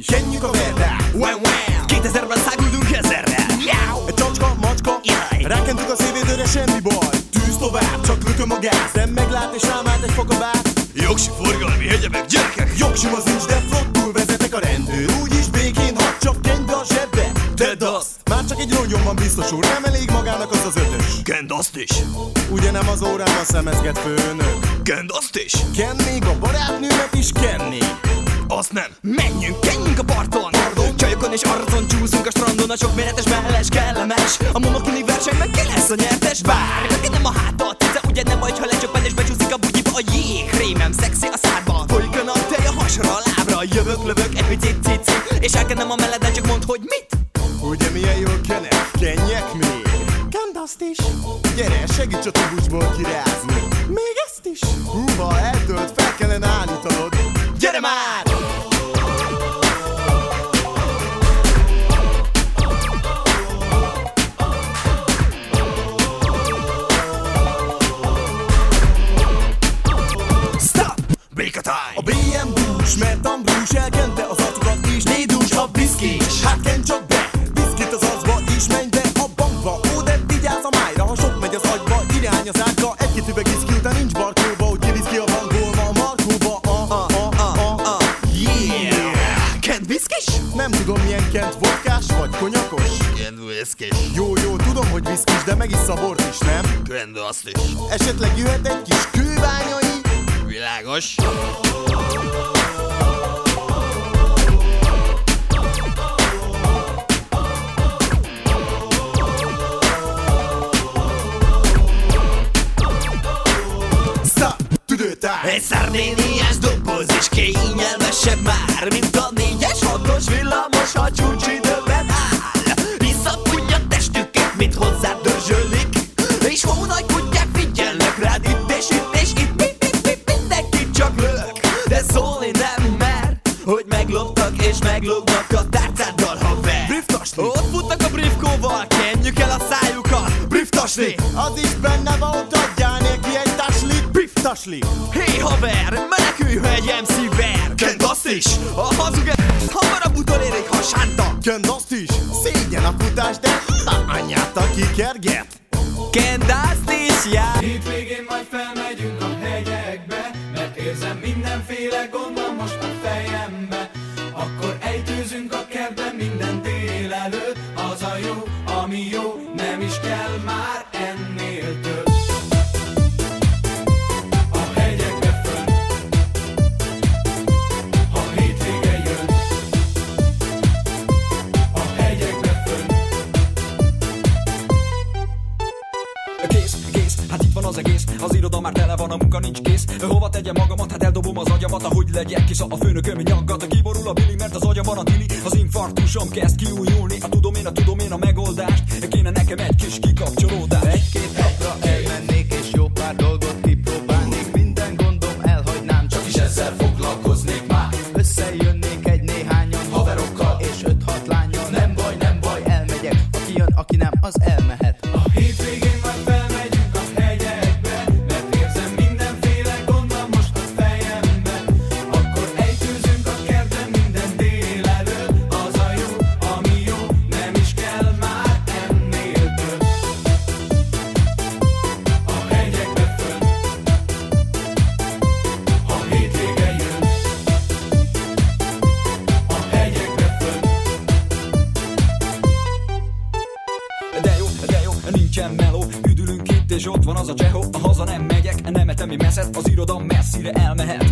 Dzień nikogo remar. szabort is, nem? Rendbe azt is. Esetleg jöhet egy the M&M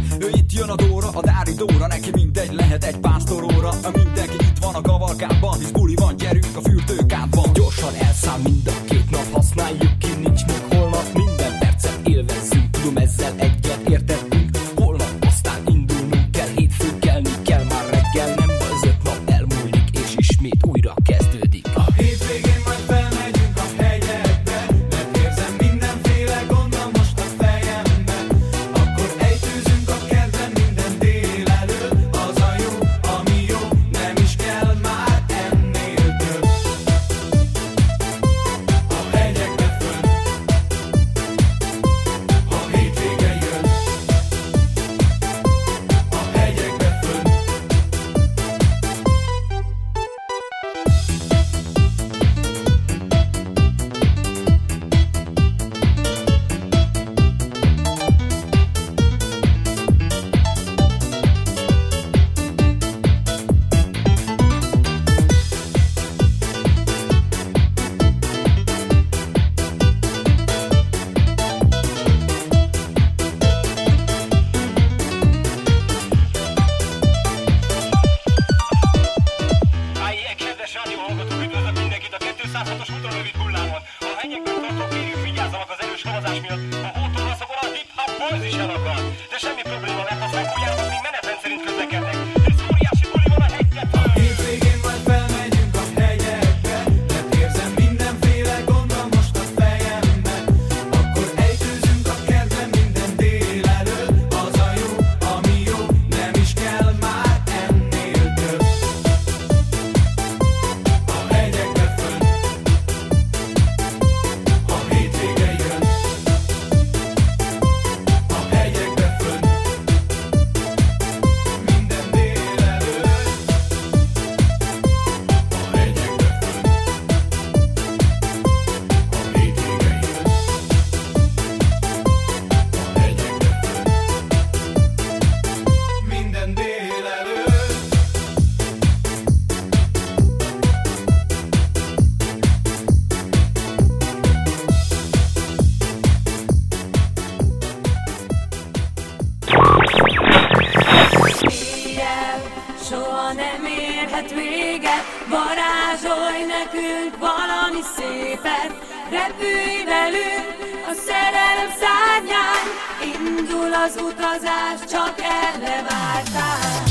küld valami szépet, repülj velünk a szerelem szárnyán, indul az utazás, csak erre vártál.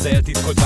Gyönyörbe kárhoz eltitkolt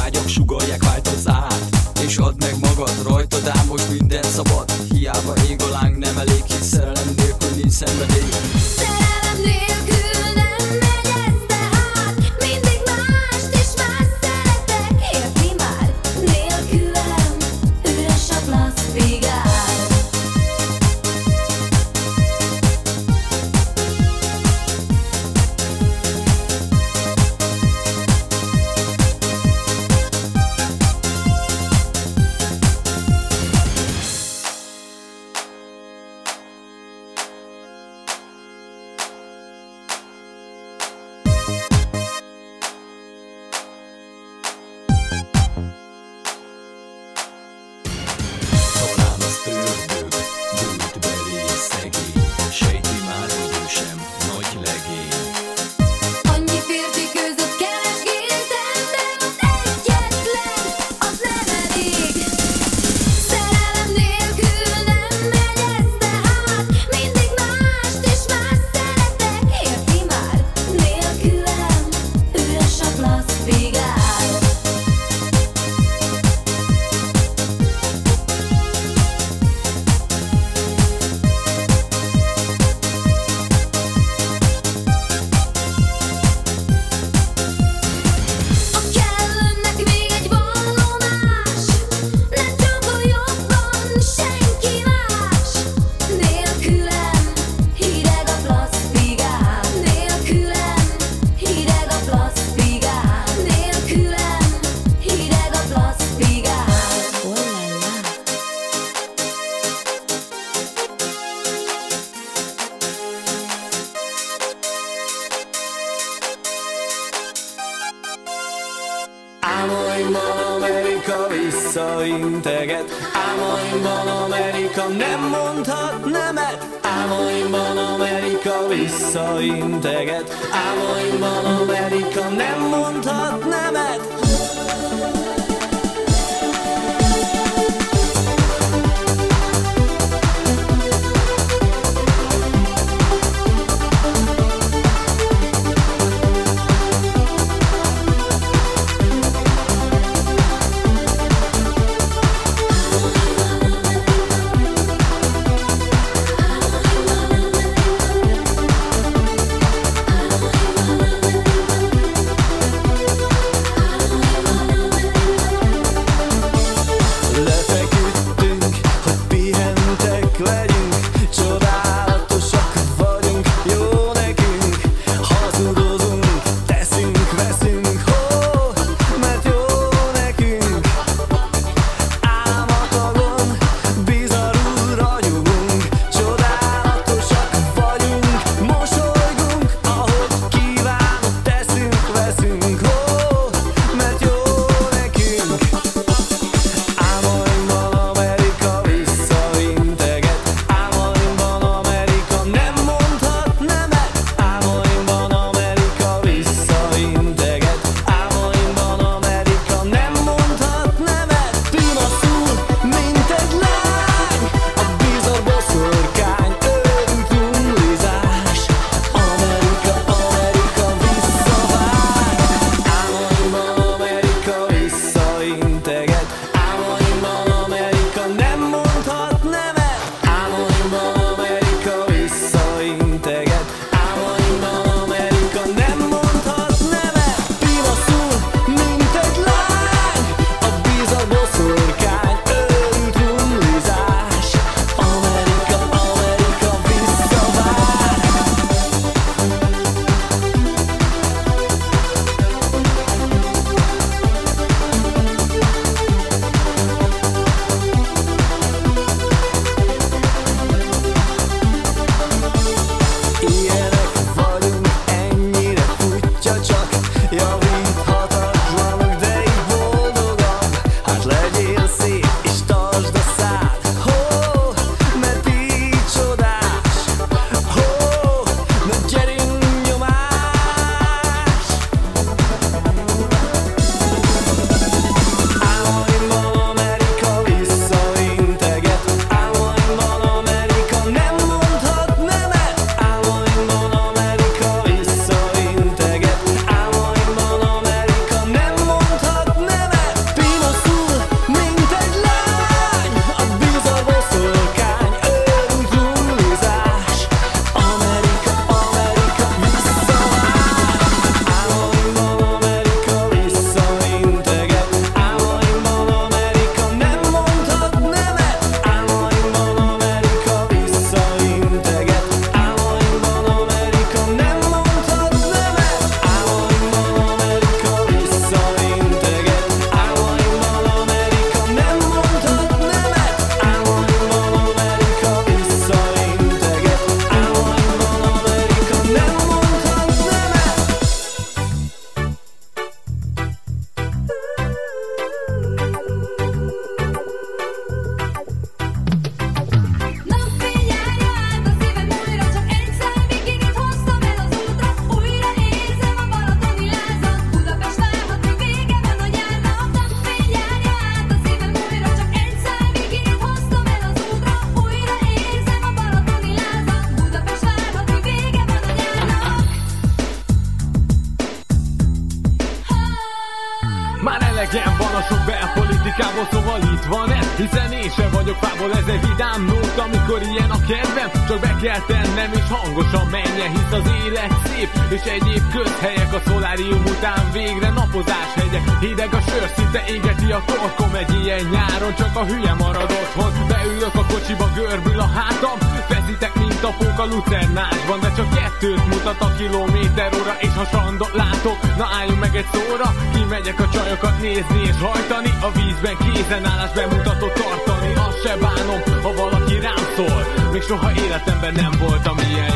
strandot látok. Na álljunk meg egy szóra Kimegyek a csajokat nézni és hajtani. A vízben kézenállás bemutató tartani. Azt se bánom, ha valaki rám szól. Még soha életemben nem voltam ilyen.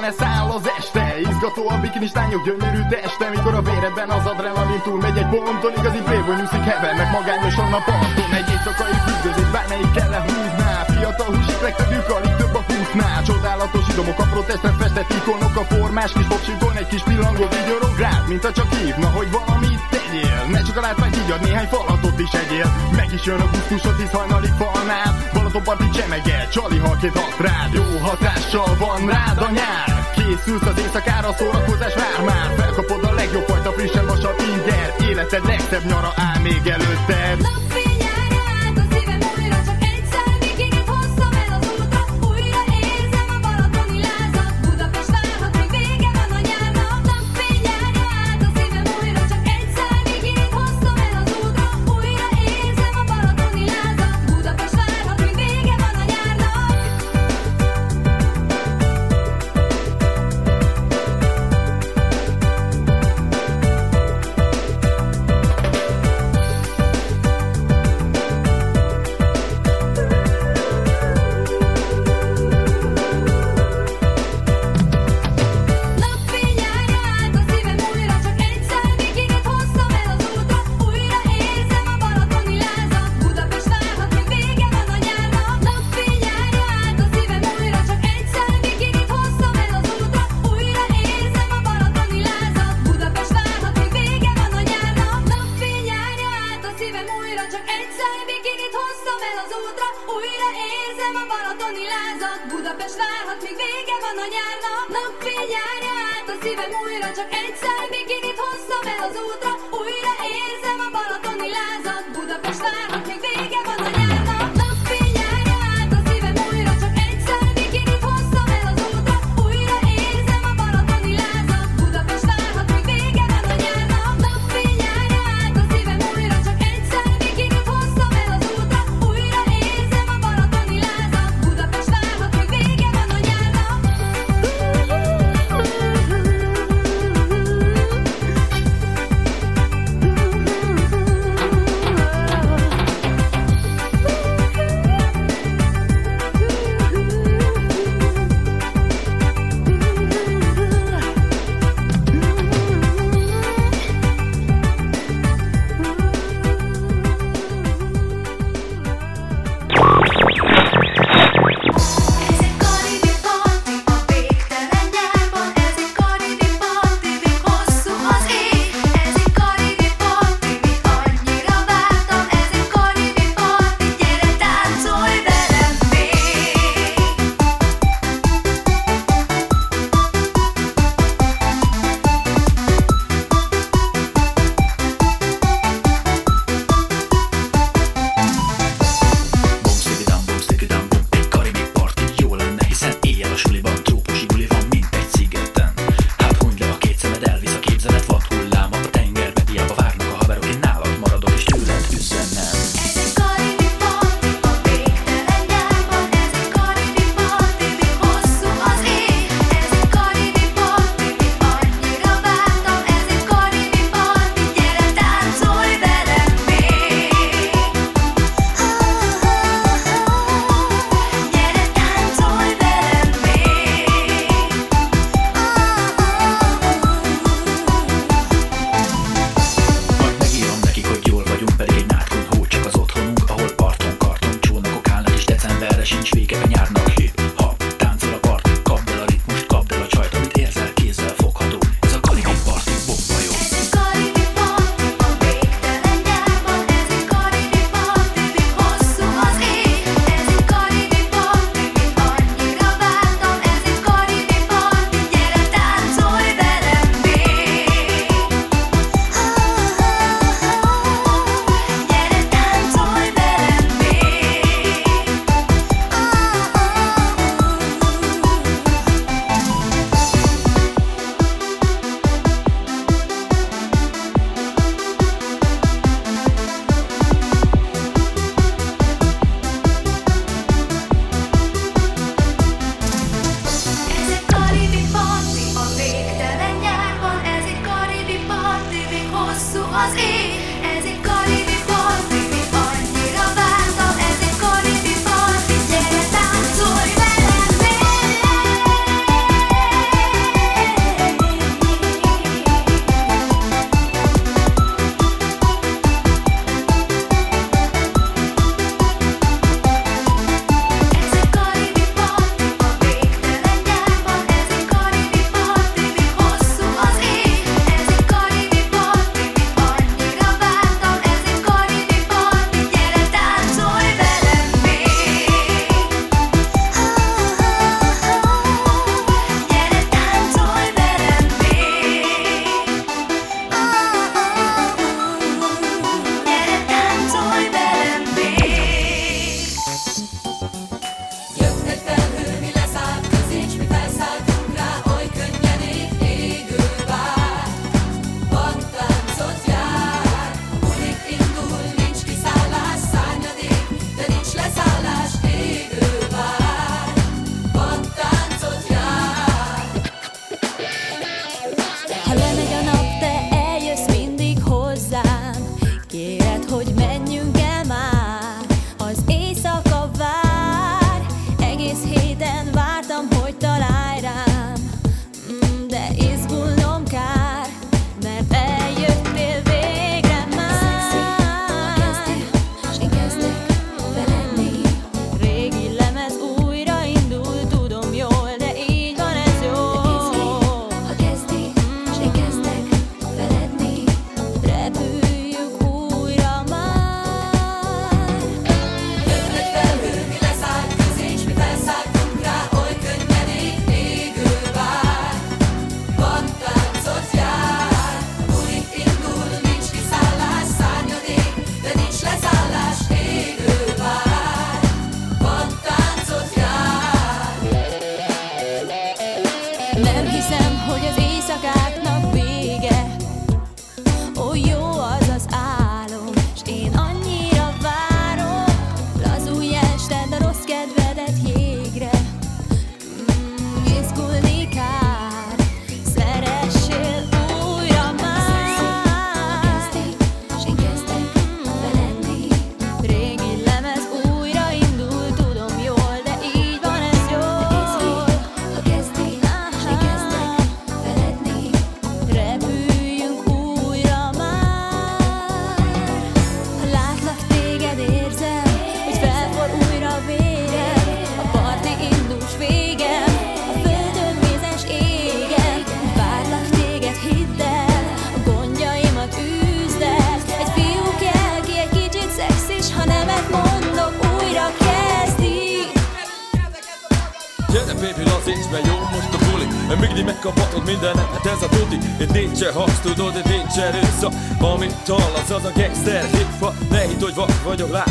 lassan száll az este. Izgató a bikinis lányok gyönyörű teste. Mikor a véredben az adrenalin túl megy egy ponton Igazi playboy nyúszik hevernek magányosan a parton. Egy éjszakai függőzés bármelyik kell lehúzná Fiatal húsik legtöbbjük alig több a húsnál Csodálatos idomok a protestre festett ikonok A formás kis popsikon egy kis pillangó vigyorog rád Mint a csak hívna, hogy valamit tegyél? Ne csak a látvány higgyad, néhány falatot is egyél. Meg is jön a gusztusod, hisz hajnalig falnád Balatonparti csemege, csali halként hat rád. Jó hatással van rád a nyár készülsz az éjszakára, szórakozás vár már Felkapod a legjobb fajta frissen vasat inger. Életed legszebb nyara áll még előtted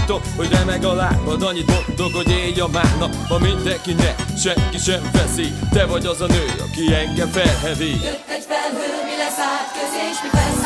titok, hogy remeg a lábad Annyit boldog, hogy élj a mána Ma mindenkinek senki sem veszi Te vagy az a nő, aki engem felhevi Jött egy felhő, mi lesz át közés, mi felhő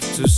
have to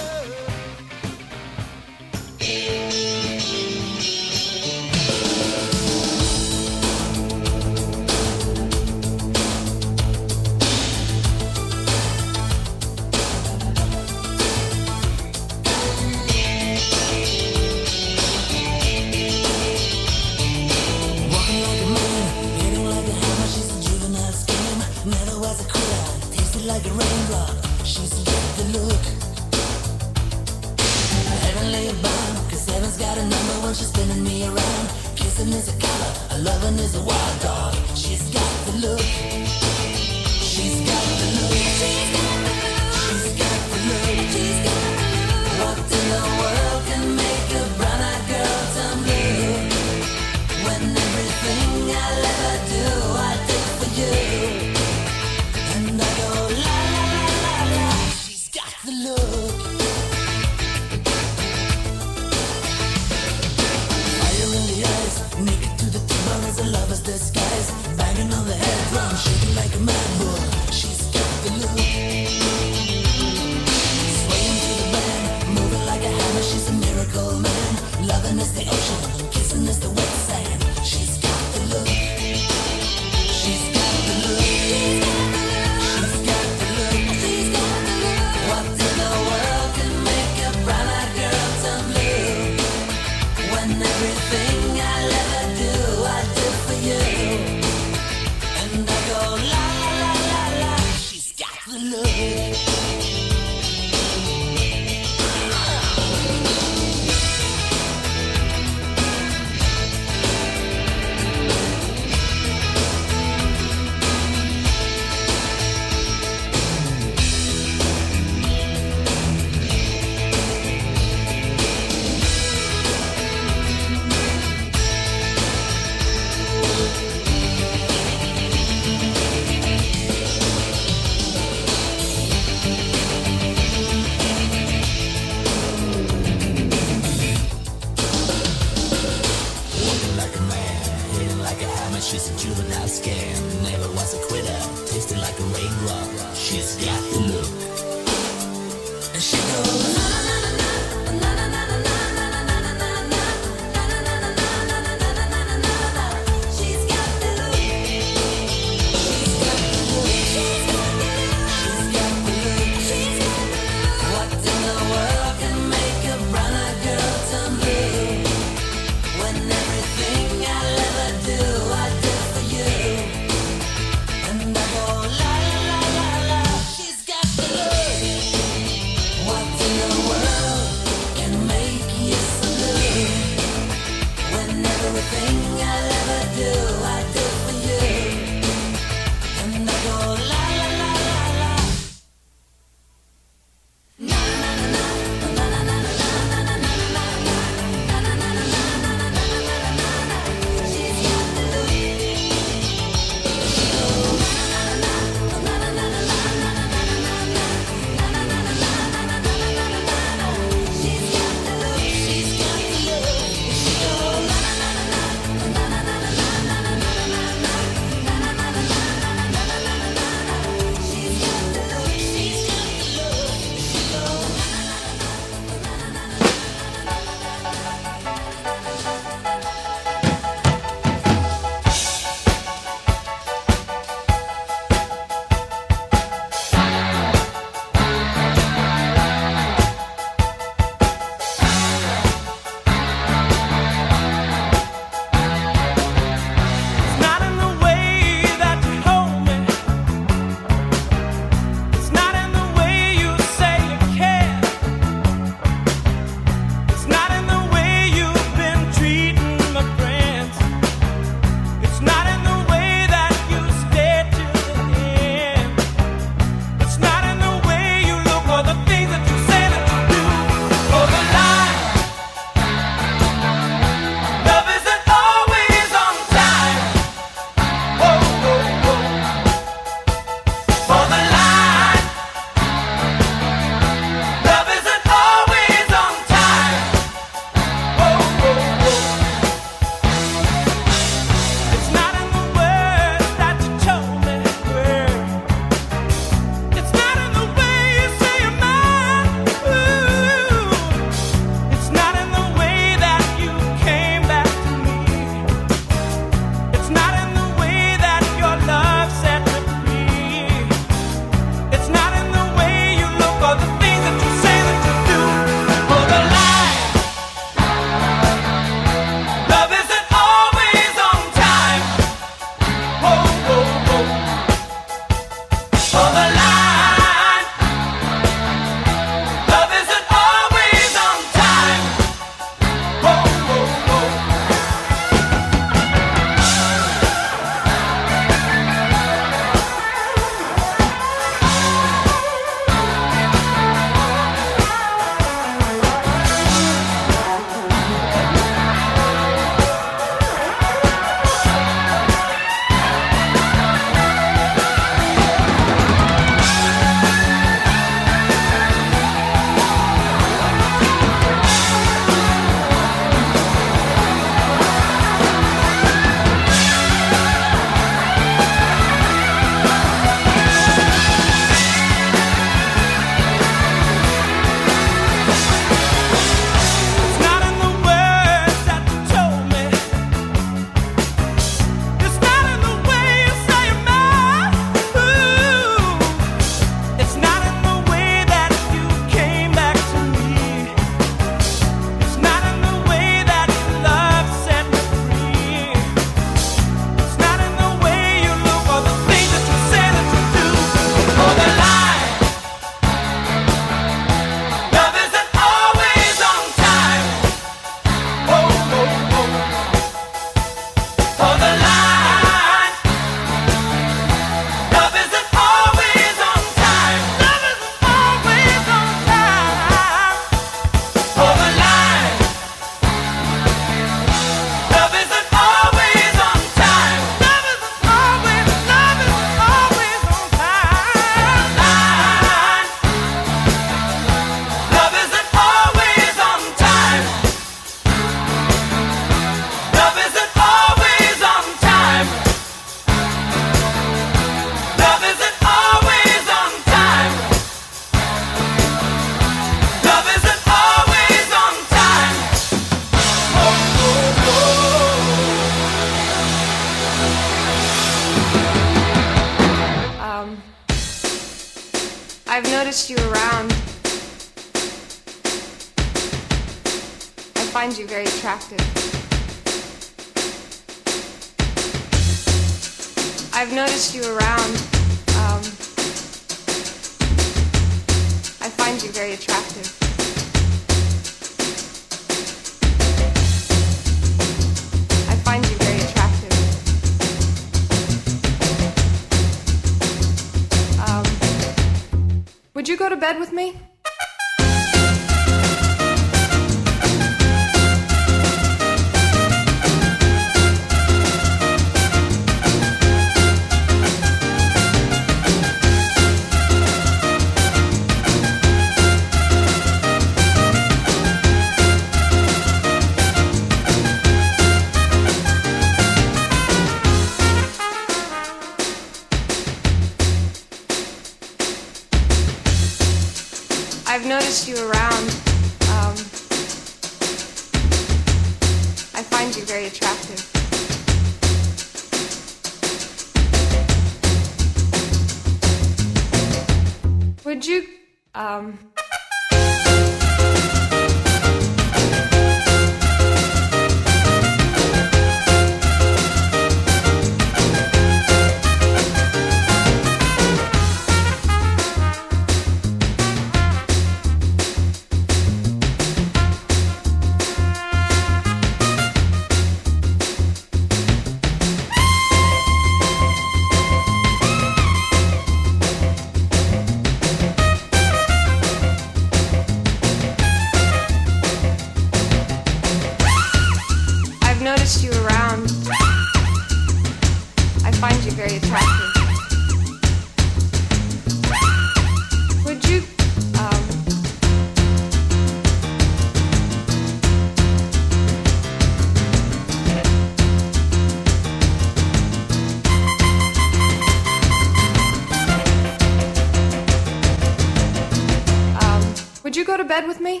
bed with me?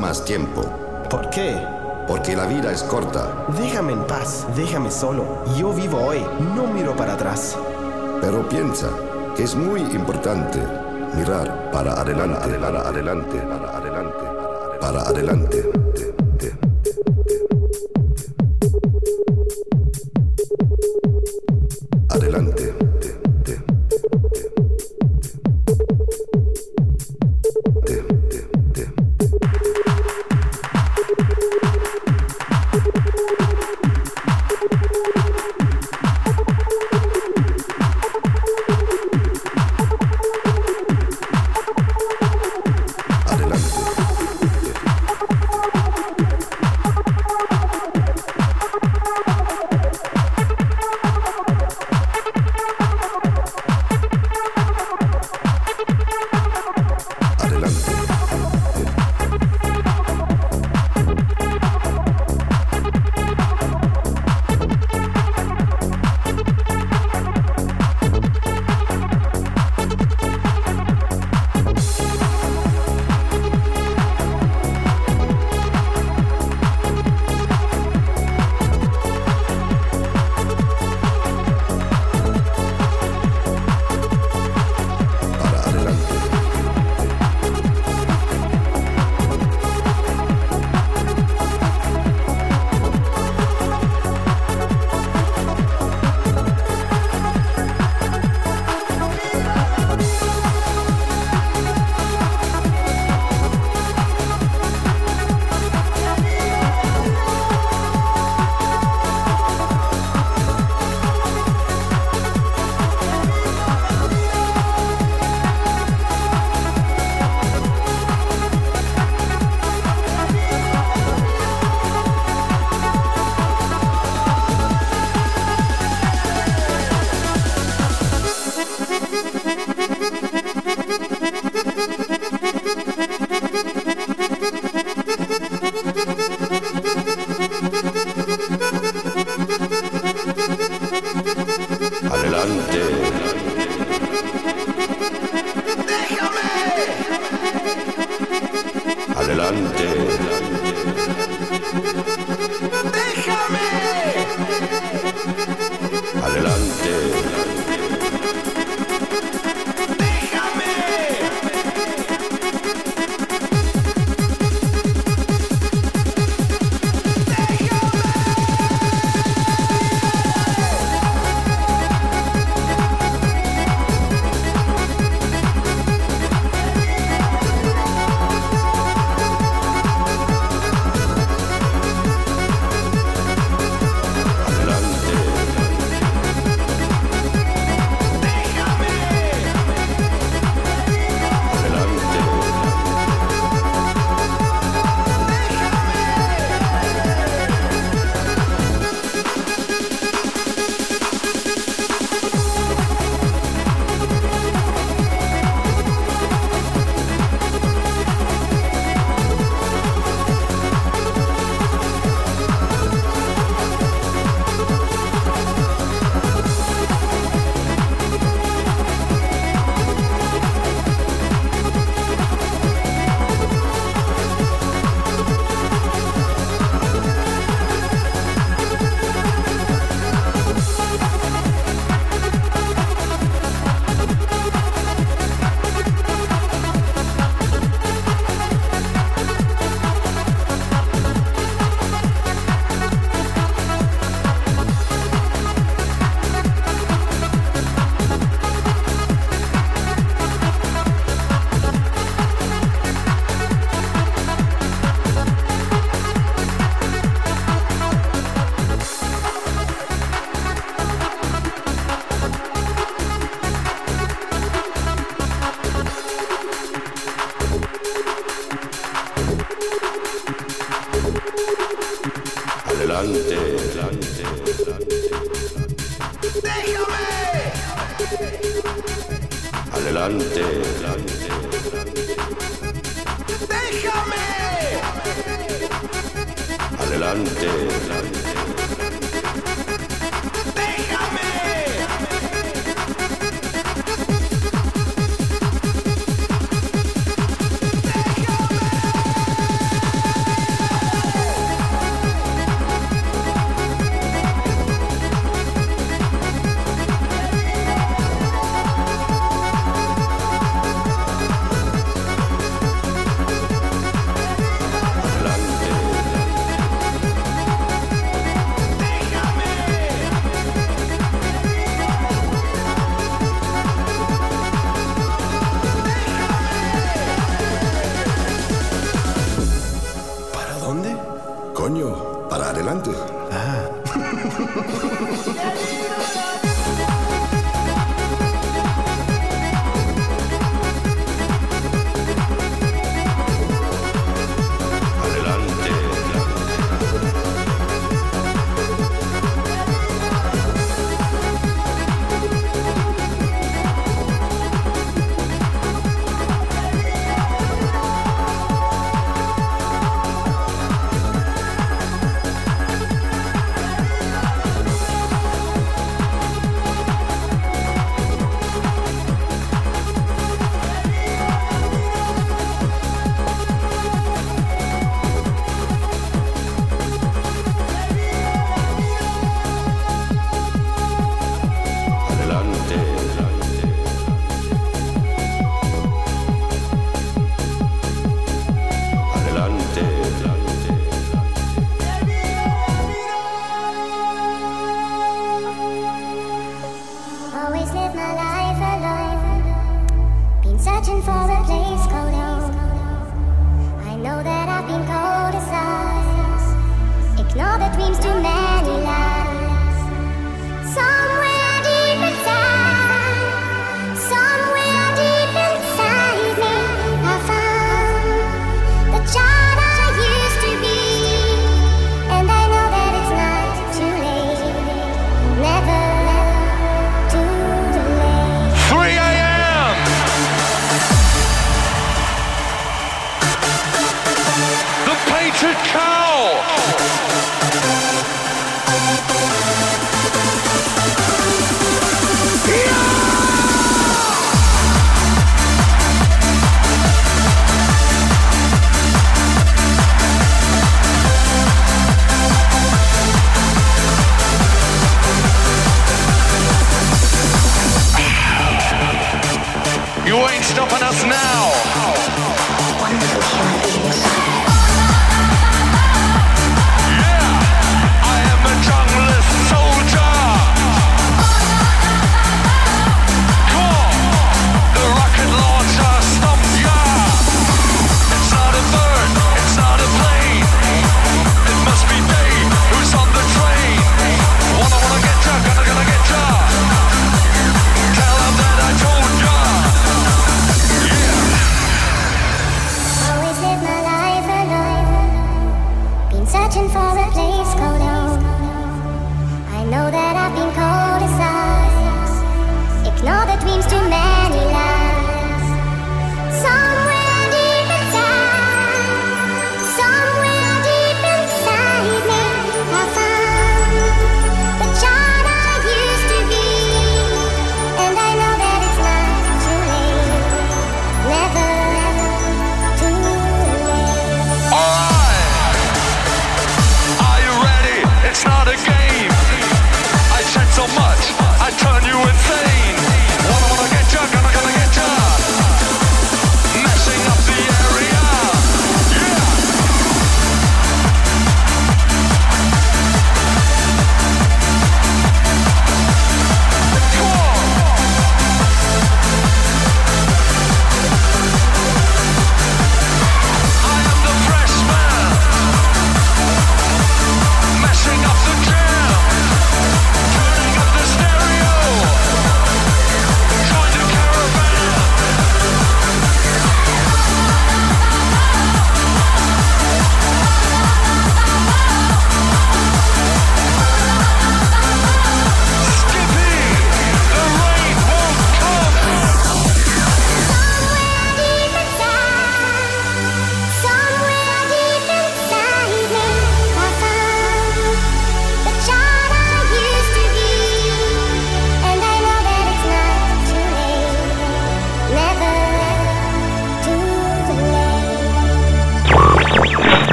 Más tiempo. ¿Por qué? Porque la vida es corta. Déjame en paz, déjame solo. Yo vivo hoy, no miro para atrás. Pero piensa que es muy importante mirar para adelante, para adelante, para adelante, para adelante. Adelante.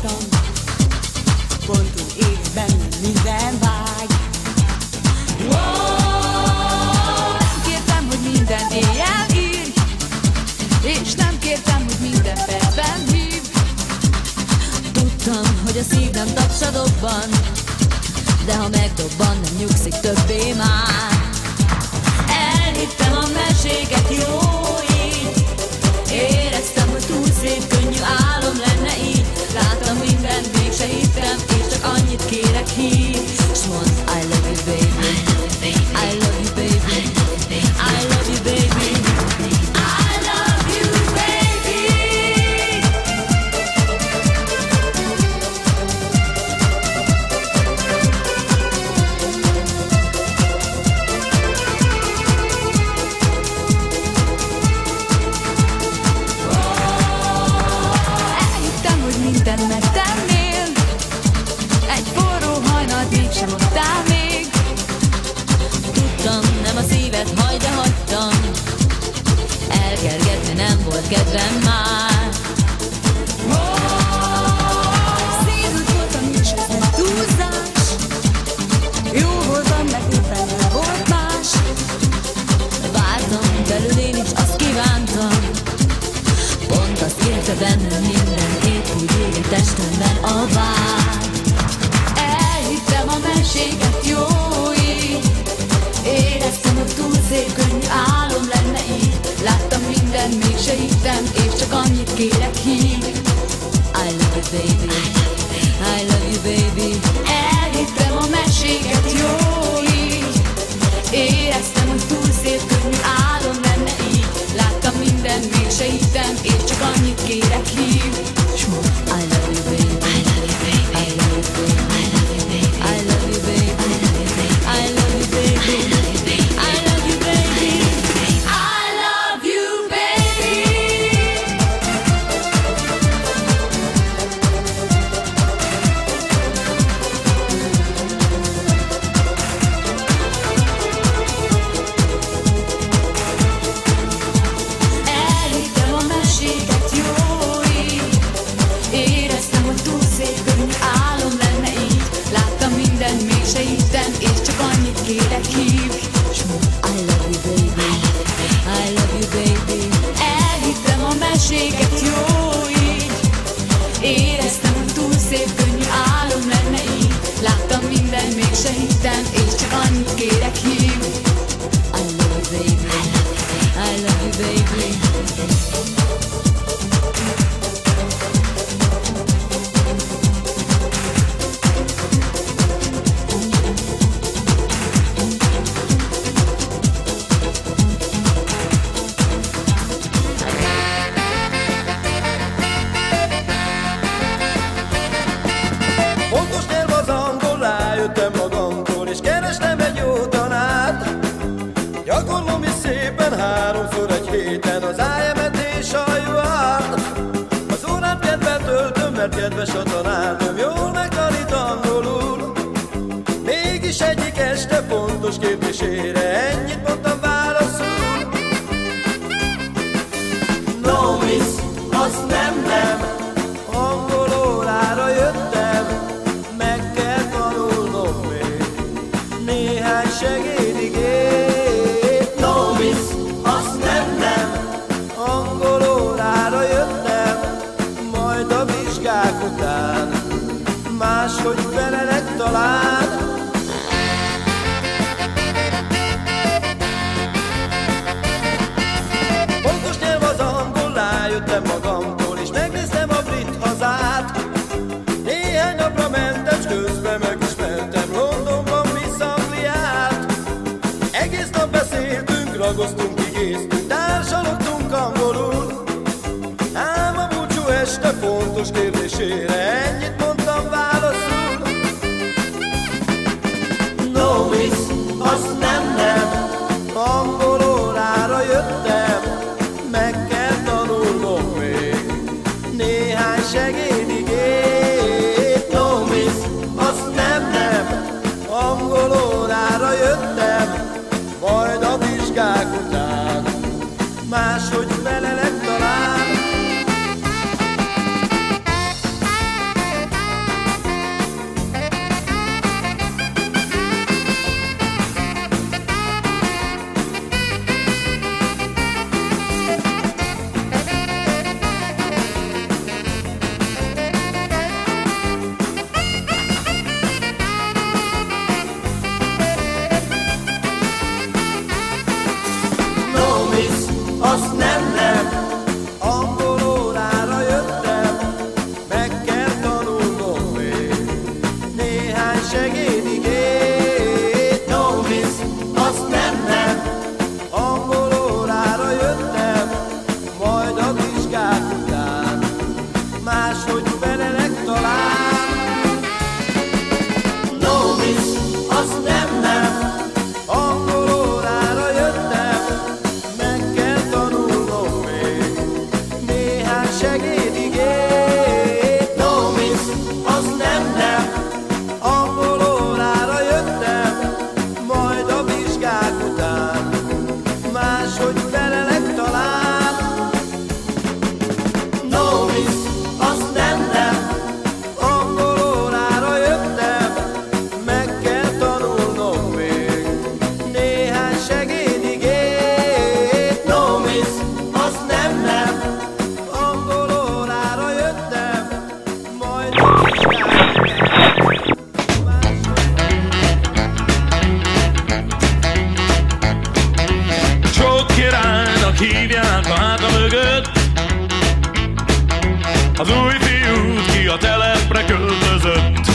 voltam, pontul ég minden vágy. Kértem, hogy minden éjjel írj, és nem kértem, hogy minden percben hív. Tudtam, hogy a szívem tapsadokban, de ha megdobban, nem nyugszik többé már. get them hívják a háta mögött. Az új fiút ki a telepre költözött.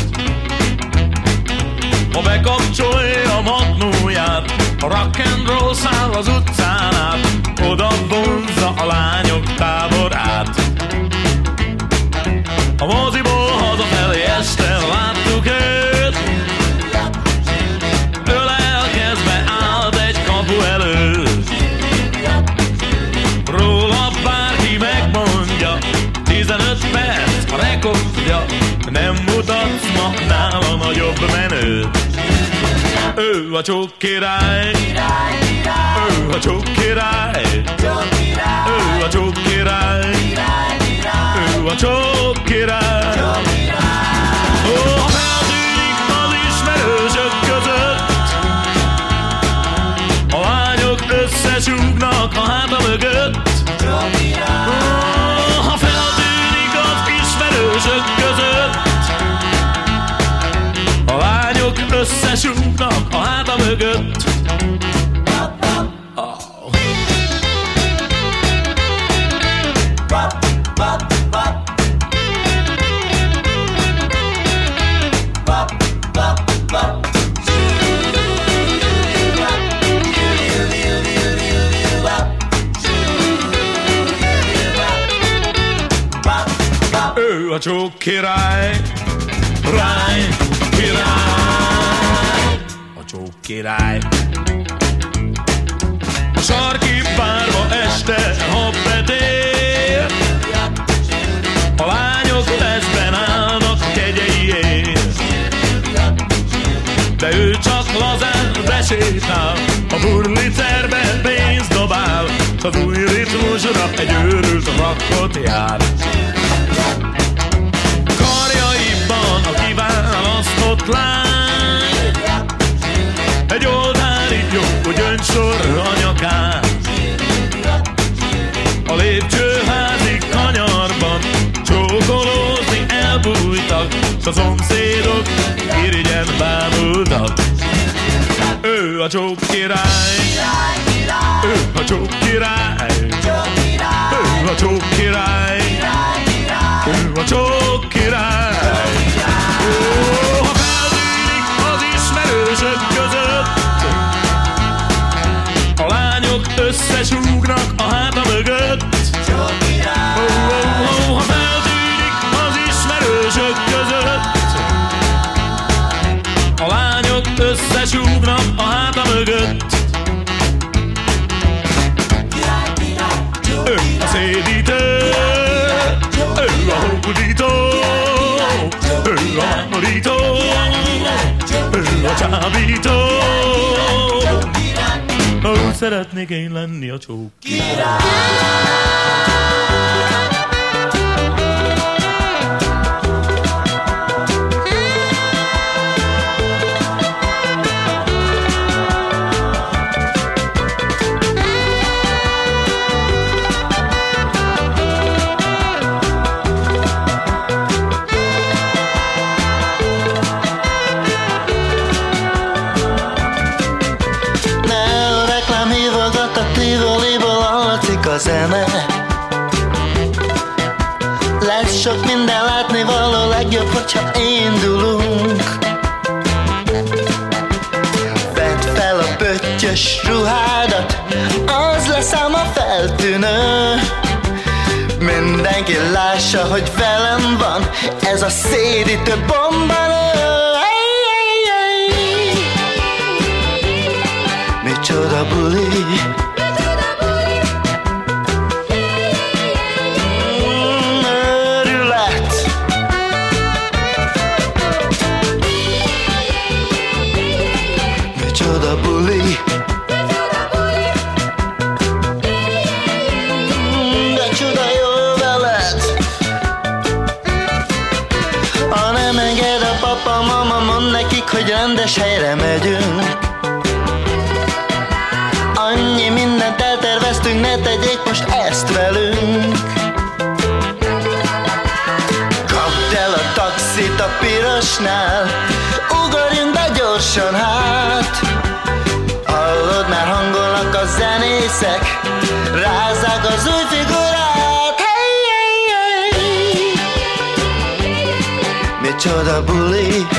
Ha bekapcsolja a magnóját, a rock and roll száll az utcán át, oda a csók király, ő a csók király, ő a csók király, ő a csók király. Között, a lányok összesúgnak a háta mögött. Csók. Oh, oh. choke it out. azért A lányok testben állnak kegyeiért. De ő csak lazán besétál A burlicerbe pénzt dobál. S az új ritmusra egy őrült rakkot jár. Karjaiban a kiválasztott lány Egy oldári gyógyöntsor a nyakán a lépcsőházi kanyarban. Csókolózni elbújtak S a szomszédok irigyen bámultak. Ő a csók király. Ő a csók király. Ő a csók király. Ő a csók király. Ó, ha feltűnik az ismerősök között összesúgnak a háta mögött. Ó, ó, ó, ha feltűnik az ismerősök között. A lányok összesúgnak a háta mögött. Ő a szédítő Ő a hódító Ő a mámorító Ő a csábító szeretnék én lenni a csók. Ne hogy velem van. Ez a szédítő bombanő 彻的不离。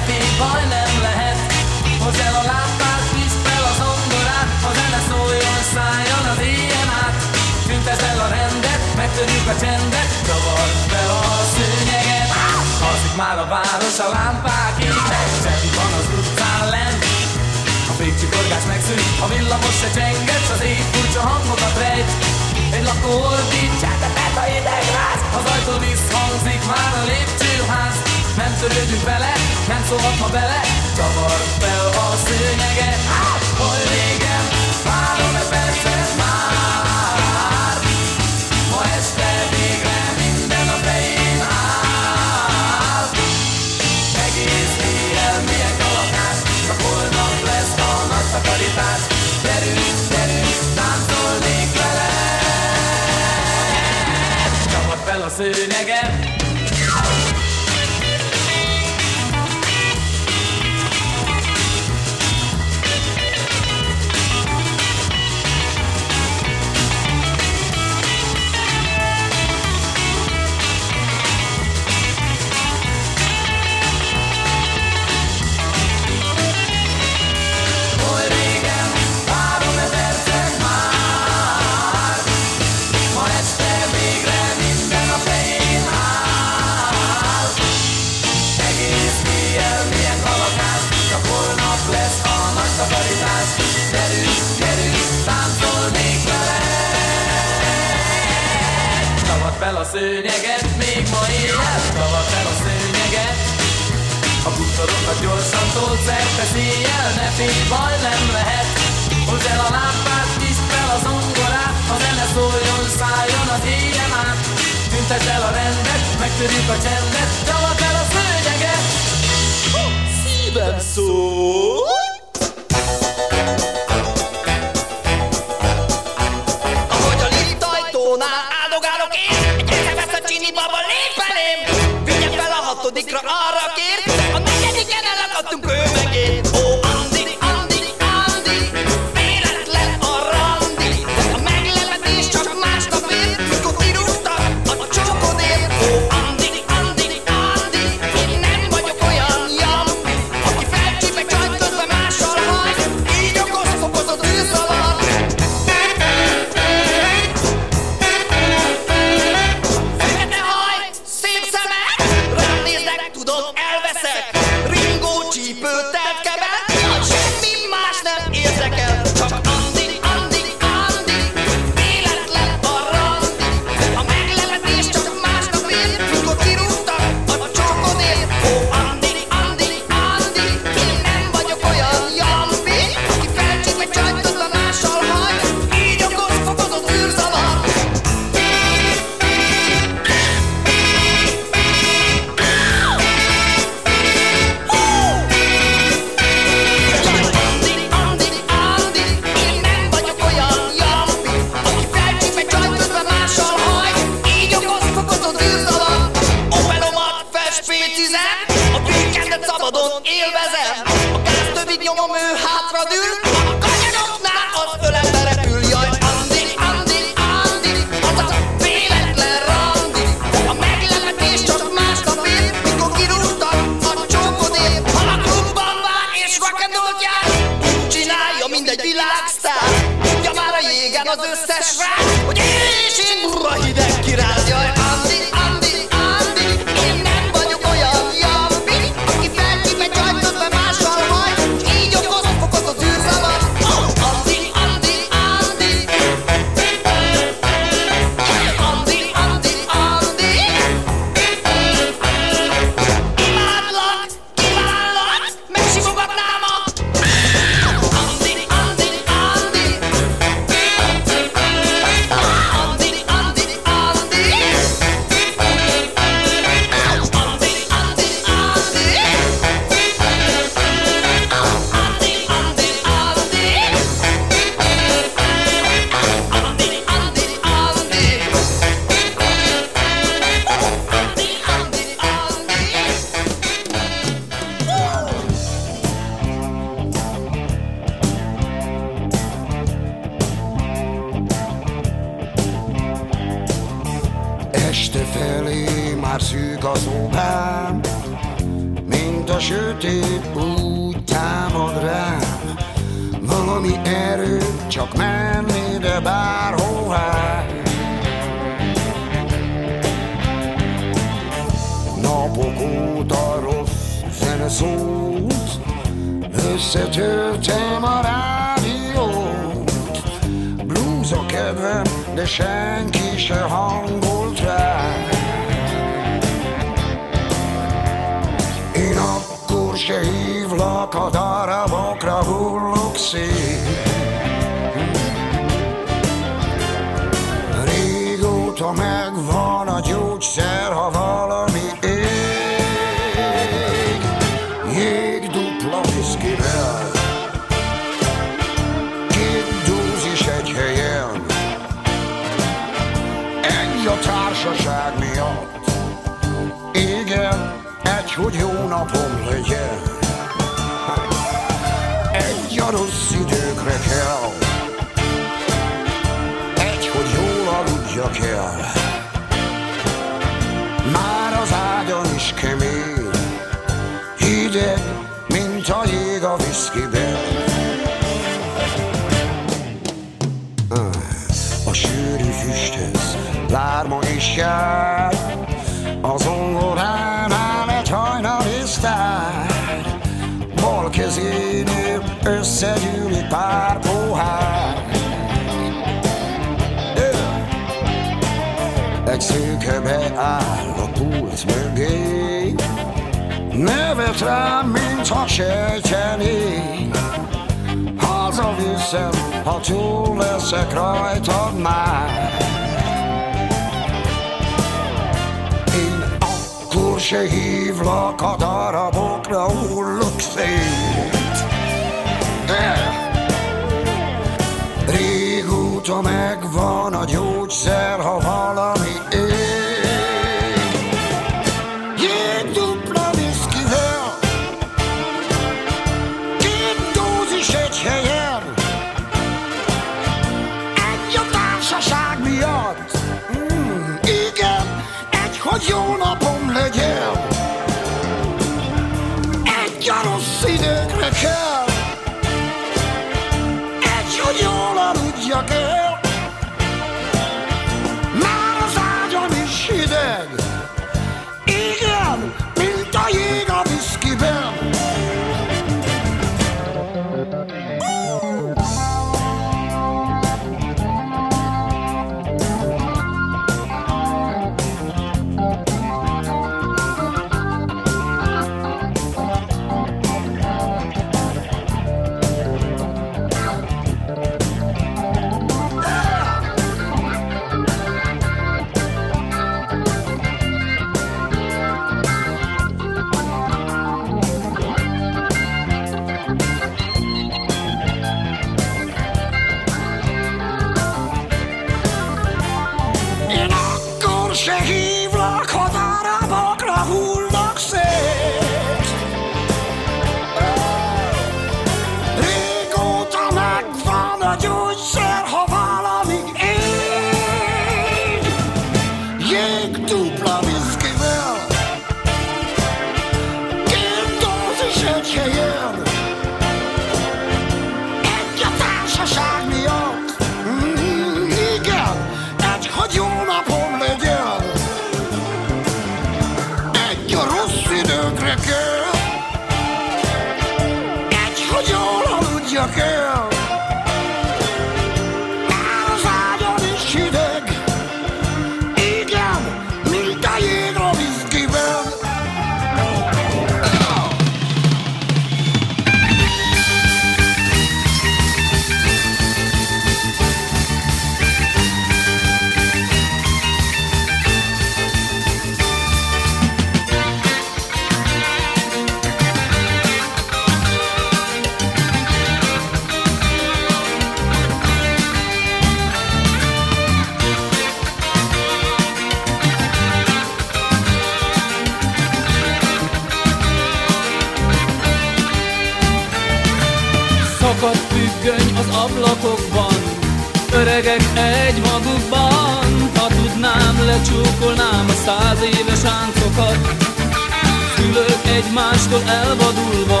lánctól elvadulva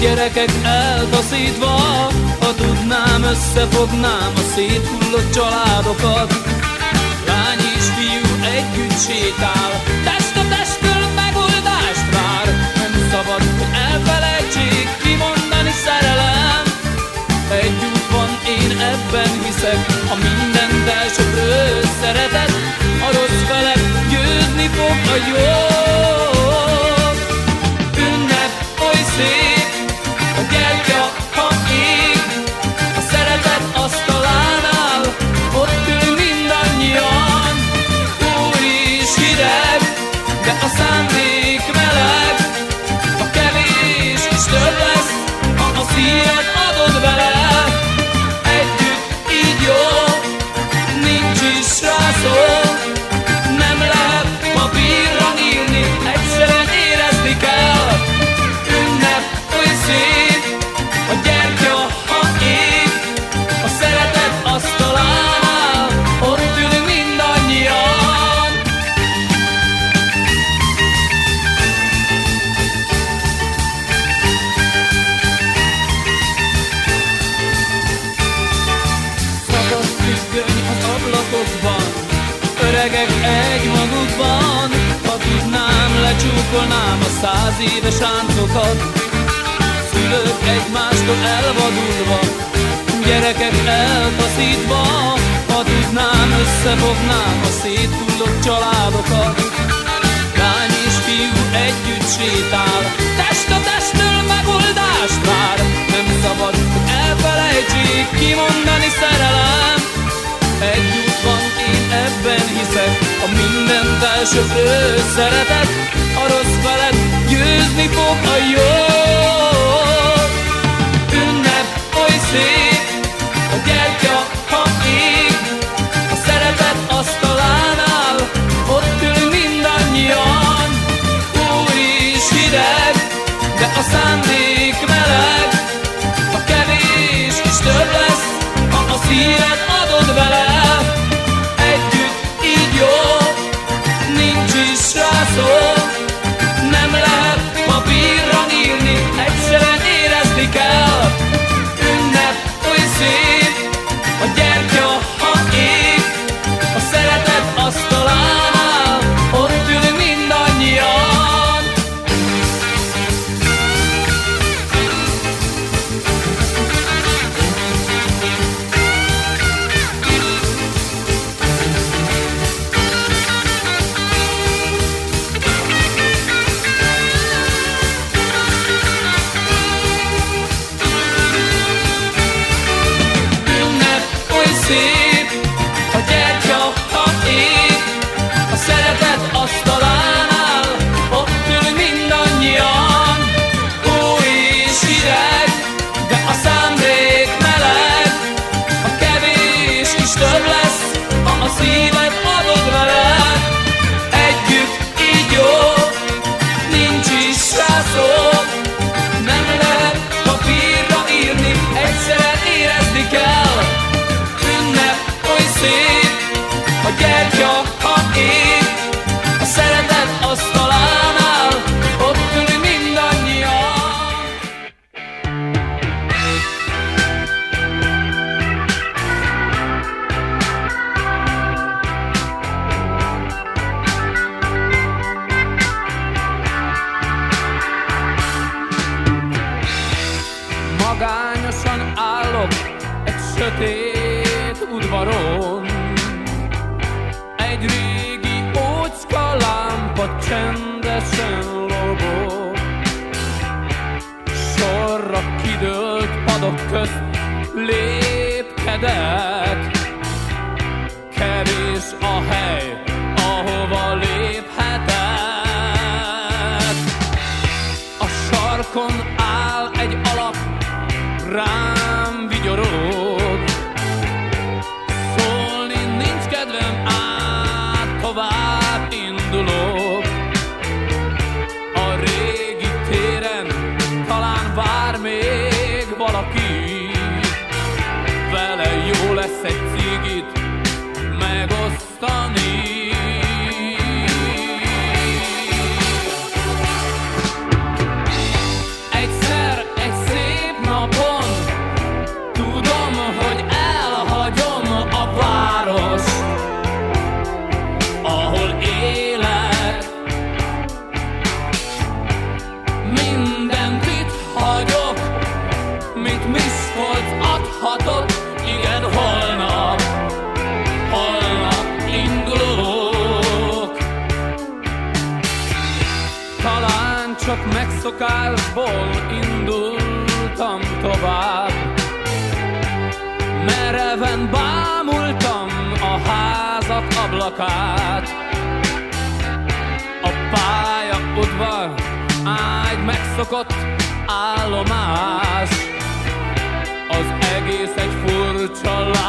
Gyerekek eltaszítva Ha tudnám, összefognám a széthullott családokat. Lány és fiú együtt sétál Test a testől megoldást vár. Nem szabad, hogy elfelejtsék kimondani szerelem. Egy út van, én ebben hiszek A mindent elsöprő szeretet A rossz felek győzni fog a jó ápolnám a száz éves ráncokat Szülők egymástól elvadulva Gyerekek eltaszítva Ha tudnám, összefognám a széthullott családokat. Lány és fiú együtt sétál Test a testől megoldást vár. Nem szabad, hogy elfelejtsék kimondani szerelem. Együtt van, én ebben hiszek A mindent elsöprő szeretet. A rossz veled győzni fog a jó Ünnep oly szép A gyertya ha ég. A szeretet asztalánál Ott ülünk mindannyian. Úr is hideg De a szándék meleg. A kevés is több lesz Ha a szívem ágy megszokott állomás. Az egész egy furcsa látomás.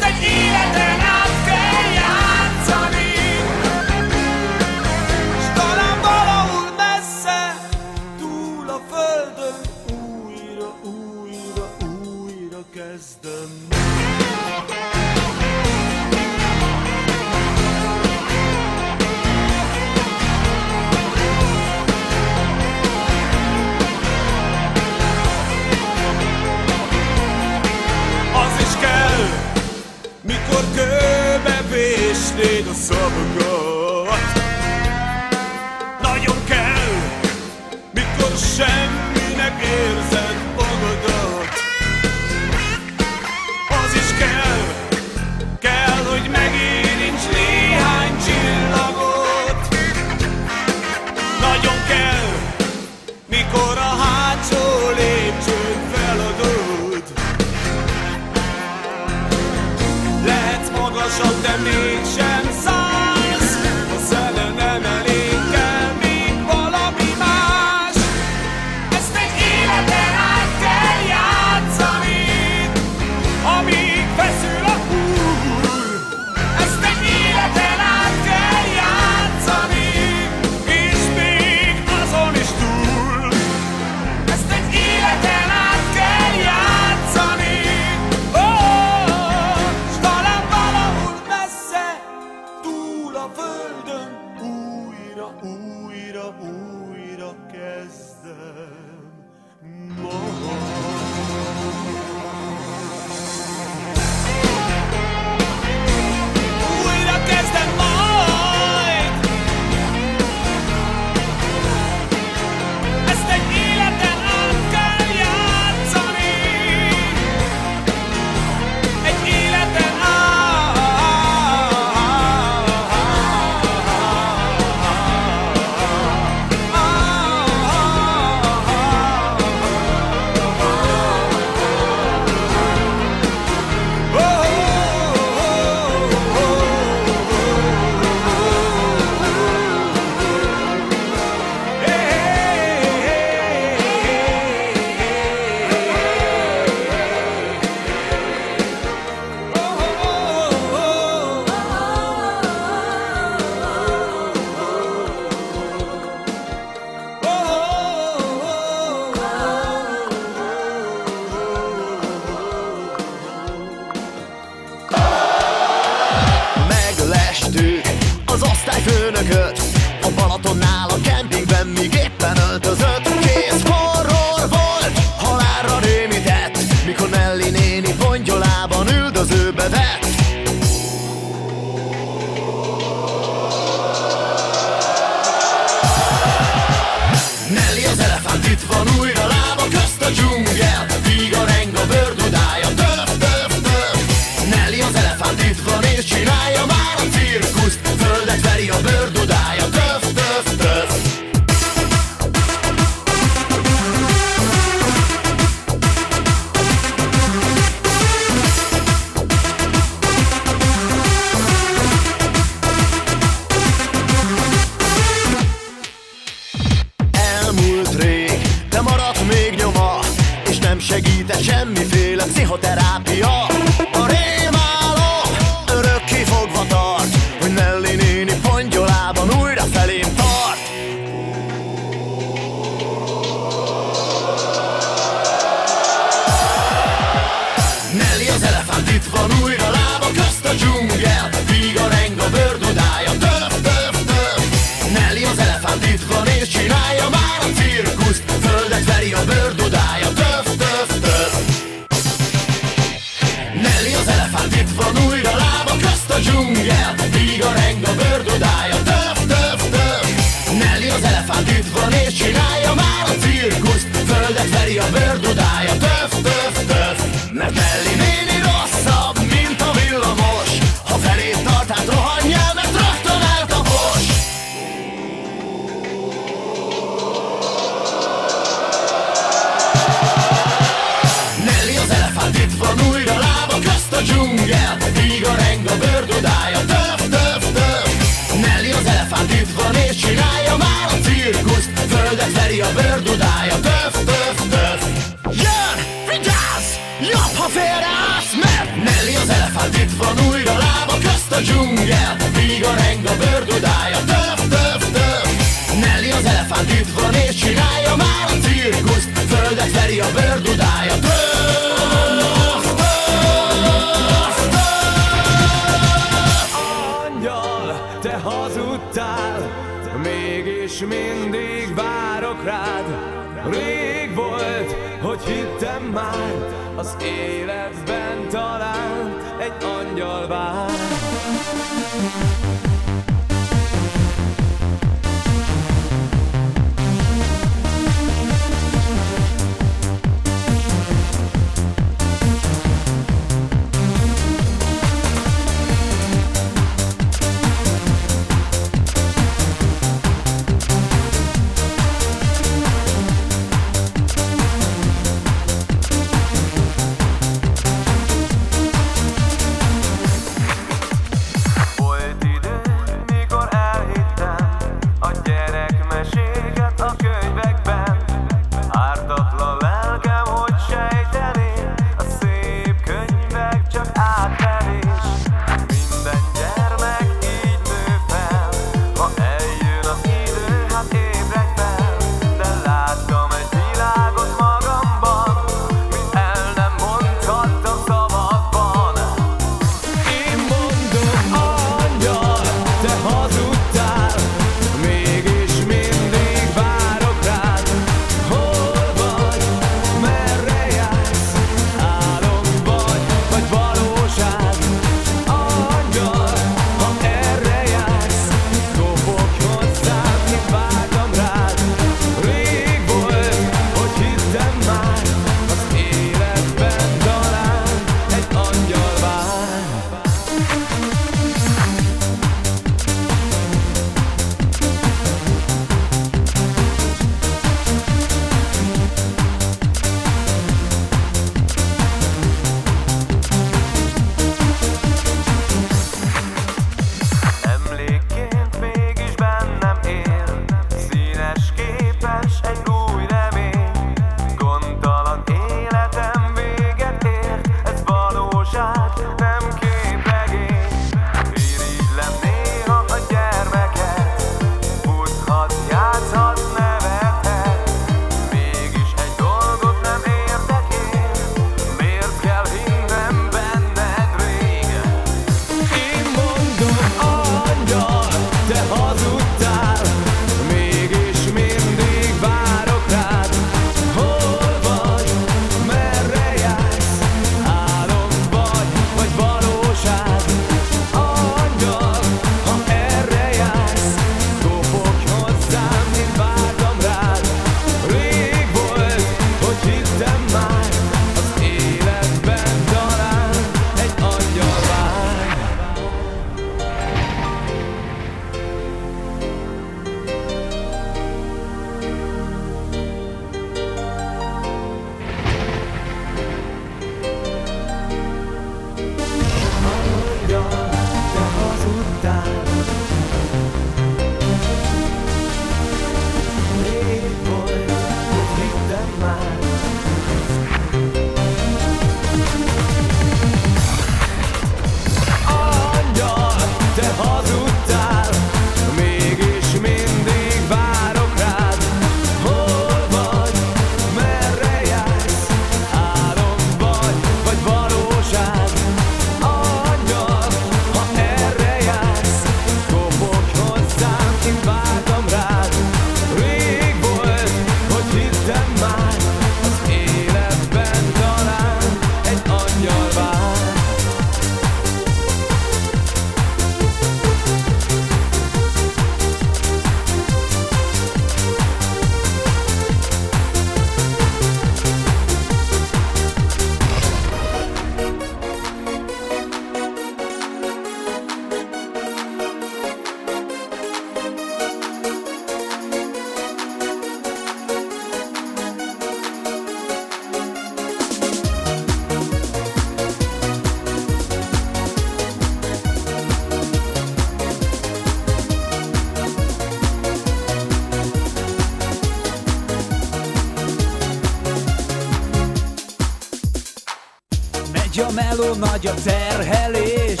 Nagy a terhelés,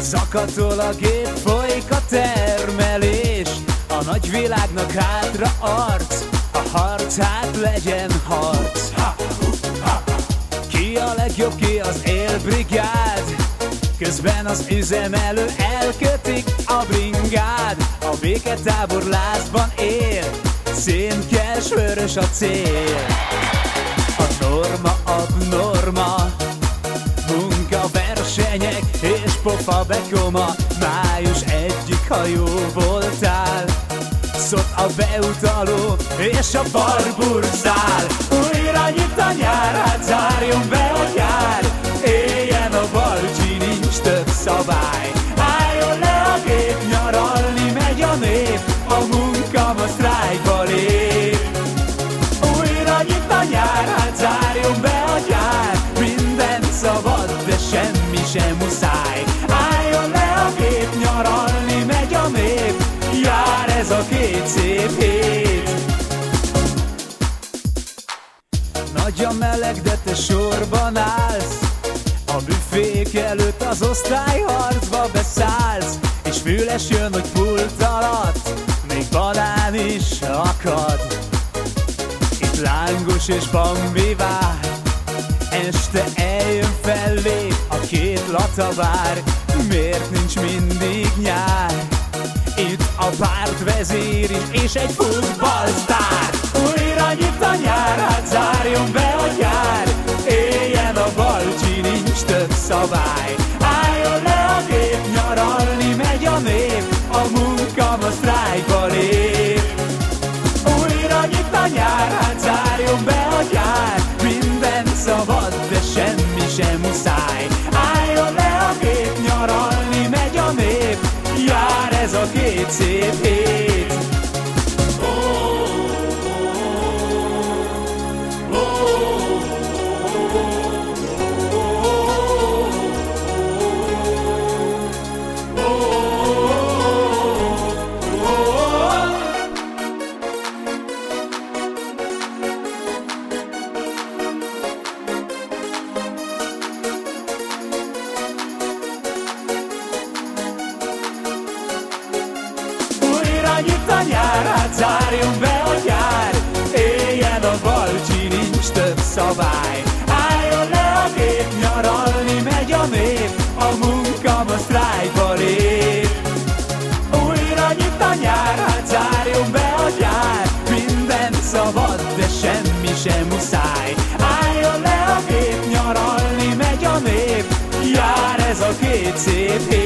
zakatol a gép, folyik a termelés. A nagyvilágnak hátra arc, a harc hát legyen harc. Ki a legjobb, ki az élbrigád? Közben az üzemelő elkötik a bringád A béketábor lázban él Szénkes vörös a cél A norma abnorma Munkaversenyek és pofa bekoma. Május egyik hajó voltál. Szott a beutaló és a barburzál. Újra nyit a nyár, hát zárjon be a gyár Éljen a balcsi, nincs több szabály sorban állsz. A büfék előtt az osztályharcba beszállsz És füles jön, hogy pult alatt Még banán is akad. Itt lángos és bambi vár Este eljön fellép a két latabár Miért nincs mindig nyár? Itt a pártvezér is és egy futballsztár. Újra nyit a nyár, hát zárjon be szabály. Álljon le a gép, nyaralni megy a nép A munka ma sztrájkba lép. Újra nyit a nyár, hát zárjon be a gyár Minden szabad, de semmi sem muszáj ez